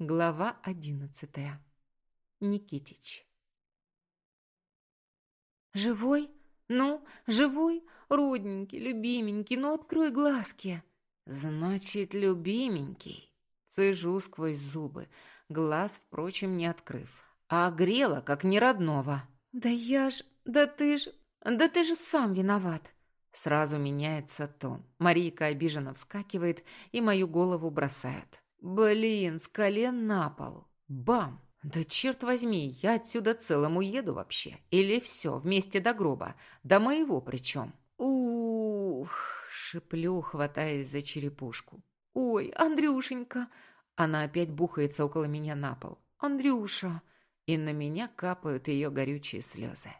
Глава одиннадцатая. Никитич. «Живой? Ну, живой? Родненький, любименький, ну открой глазки!» «Значит, любименький!» Цежу сквозь зубы, глаз, впрочем, не открыв. А грела, как неродного. «Да я ж... Да ты ж... Да ты же сам виноват!» Сразу меняется тон. Марийка обиженно вскакивает и мою голову бросают. Блин, с колен на пол. Бам! Да черт возьми, я отсюда целым уеду вообще. Или все, вместе до гроба. До моего причем. Ух, шиплю, хватаясь за черепушку. Ой, Андрюшенька! Она опять бухается около меня на пол. Андрюша! И на меня капают ее горючие слезы.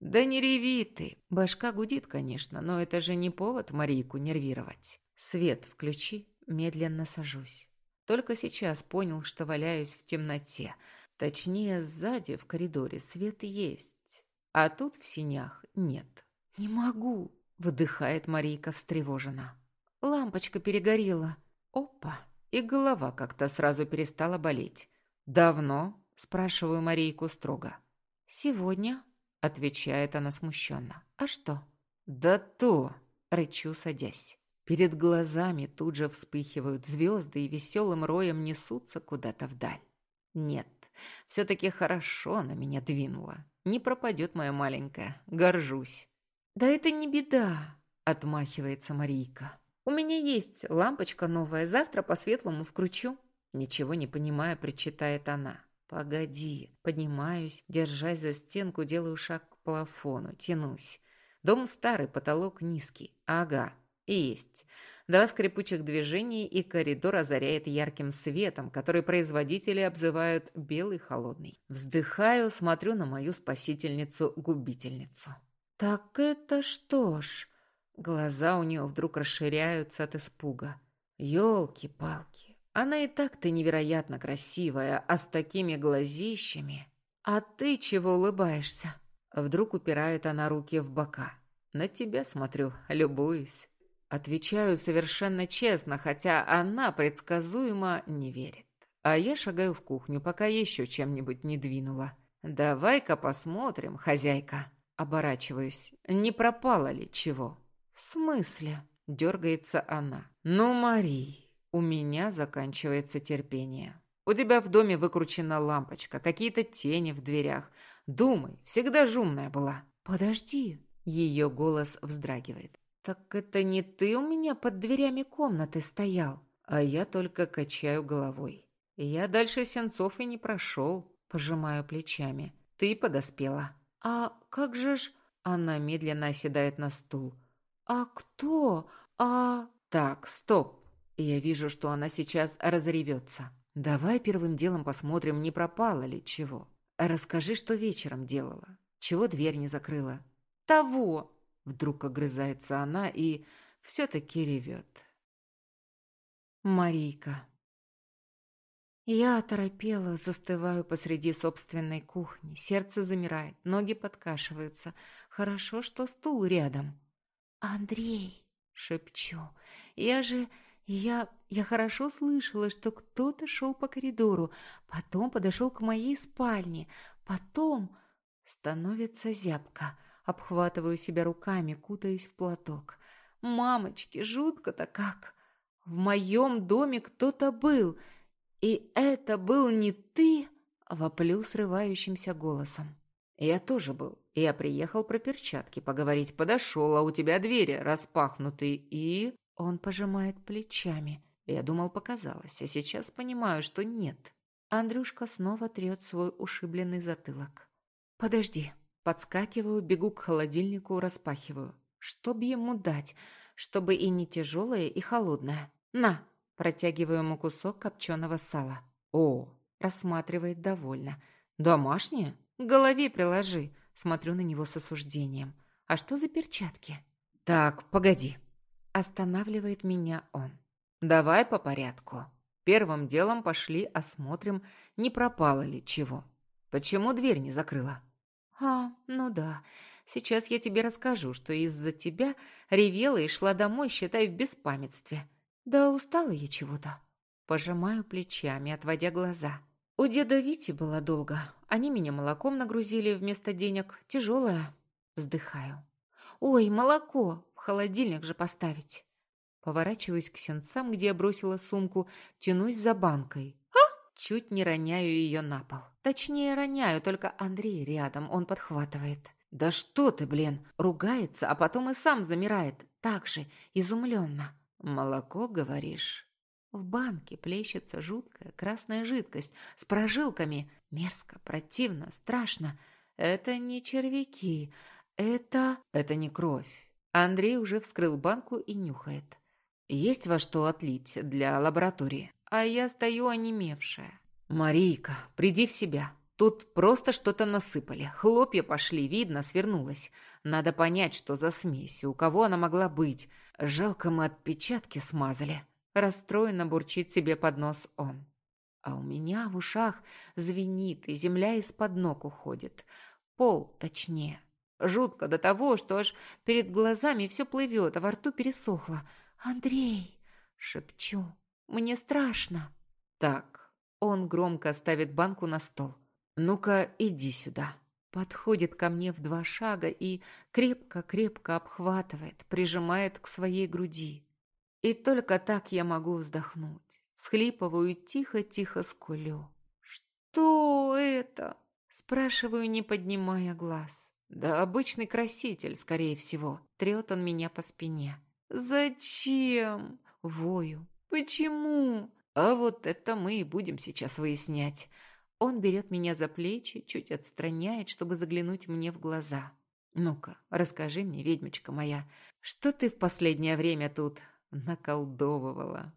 «Да не реви ты!» Башка гудит, конечно, но это же не повод Марийку нервировать. «Свет включи, медленно сажусь». Только сейчас понял, что валяюсь в темноте. Точнее, сзади в коридоре свет есть, а тут в синях нет. «Не могу!» — выдыхает Марийка встревоженно. «Лампочка перегорела». Опа! И голова как-то сразу перестала болеть. «Давно?» — спрашиваю Марийку строго. «Сегодня», — отвечает она смущенно. «А что?» «Да то!» — рычу, садясь. Перед глазами тут же вспыхивают звезды и веселым роем несутся куда-то вдаль. Нет, все-таки хорошо на меня двинула. Не пропадет моя маленькая, горжусь. «Да это не беда», — отмахивается Марийка. «У меня есть лампочка новая, завтра по-светлому вкручу». Ничего не понимая, причитает она. «Погоди». Поднимаюсь, держась за стенку, делаю шаг к плафону, тянусь. Дом старый, потолок низкий. Ага, есть. Два скрипучих движения, и коридор озаряет ярким светом, который производители обзывают «белый холодный». Вздыхаю, смотрю на мою спасительницу-губительницу. «Так это что ж...» Глаза у нее вдруг расширяются от испуга. «Елки-палки, она и так-то невероятно красивая, а с такими глазищами... А ты чего улыбаешься? Вдруг упирает она руки в бока. На тебя смотрю, любуюсь. Отвечаю совершенно честно, хотя она предсказуемо не верит. А я шагаю в кухню, пока еще чем-нибудь не двинула. «Давай-ка посмотрим, хозяйка». Оборачиваюсь. Не пропало ли чего? «В смысле?» — дергается она. «Ну, Марий, у меня заканчивается терпение. У тебя в доме выкручена лампочка, какие-то тени в дверях. Думай, всегда жумная была. Подожди. Ее голос вздрагивает. Так это не ты у меня под дверями комнаты стоял? А я только качаю головой. Я дальше сенцов и не прошел. Пожимаю плечами. Ты подоспела. А как же ж... Она медленно оседает на стул. А кто? А... Так, стоп. Я вижу, что она сейчас разревется. Давай первым делом посмотрим, не пропало ли чего. Расскажи, что вечером делала. Чего дверь не закрыла? Того! Вдруг огрызается она и все-таки ревет. Марийка. Я оторопела, застываю посреди собственной кухни. Сердце замирает, ноги подкашиваются. Хорошо, что стул рядом. «Андрей!» — шепчу. «Я же я... я хорошо слышала, что кто-то шел по коридору, потом подошел к моей спальне, потом... Становится зябко. Обхватываю себя руками, кутаюсь в платок. Мамочки, жутко-то как! В моем доме кто-то был, и это был не ты, воплю срывающимся голосом. Я тоже был. Я приехал про перчатки поговорить, подошел, а у тебя двери распахнуты, и... Он пожимает плечами. Я думал, показалось, а сейчас понимаю, что нет. Андрюшка снова трет свой ушибленный затылок. «Подожди». Подскакиваю, бегу к холодильнику, распахиваю. Чтоб ему дать, чтобы и не тяжелое, и холодное. «На!» Протягиваю ему кусок копченого сала. «О!» Рассматривает довольно. «Домашнее?» «К голове приложи!» Смотрю на него с осуждением. «А что за перчатки?» «Так, погоди!» Останавливает меня он. «Давай по порядку. Первым делом пошли осмотрим, не пропало ли чего. Почему дверь не закрыла?» «А, ну да. Сейчас я тебе расскажу, что из-за тебя ревела и шла домой, считай, в беспамятстве. Да устала я чего-то». Пожимаю плечами, отводя глаза. У деда Вити было долго. Они меня молоком нагрузили вместо денег. Тяжелое. Вздыхаю. «Ой, молоко! В холодильник же поставить!» Поворачиваюсь к сенцам, где я бросила сумку, тянусь за банкой. «А?» Чуть не роняю ее на пол. Точнее, роняю, только Андрей рядом, он подхватывает. «Да что ты, блин!» Ругается, а потом и сам замирает. Так же, изумленно. «Молоко, говоришь?» В банке плещется жуткая красная жидкость с прожилками. Мерзко, противно, страшно. Это не червяки, это... Это не кровь. Андрей уже вскрыл банку и нюхает. Есть во что отлить для лаборатории. А я стою онемевшая. Марийка, приди в себя. Тут просто что-то насыпали. Хлопья пошли, видно, свернулась. Надо понять, что за смесь, у кого она могла быть. Жалко, мы отпечатки смазали. Расстроенно бурчит себе под нос он. А у меня в ушах звенит, и земля из-под ног уходит. Пол, точнее. Жутко до того, что аж перед глазами все плывет, а во рту пересохло. «Андрей!» — шепчу. «Мне страшно!» «Так». Он громко ставит банку на стол. «Ну-ка, иди сюда». Подходит ко мне в два шага и крепко-крепко обхватывает, прижимает к своей груди. И только так я могу вздохнуть. Схлипываю тихо-тихо скулю. «Что это?» Спрашиваю, не поднимая глаз. Да обычный краситель, скорее всего. Трет он меня по спине. «Зачем?» Вою. «Почему?» А вот это мы и будем сейчас выяснять. Он берет меня за плечи, чуть отстраняет, чтобы заглянуть мне в глаза. «Ну-ка, расскажи мне, ведьмочка моя, что ты в последнее время тут наколдовывала?»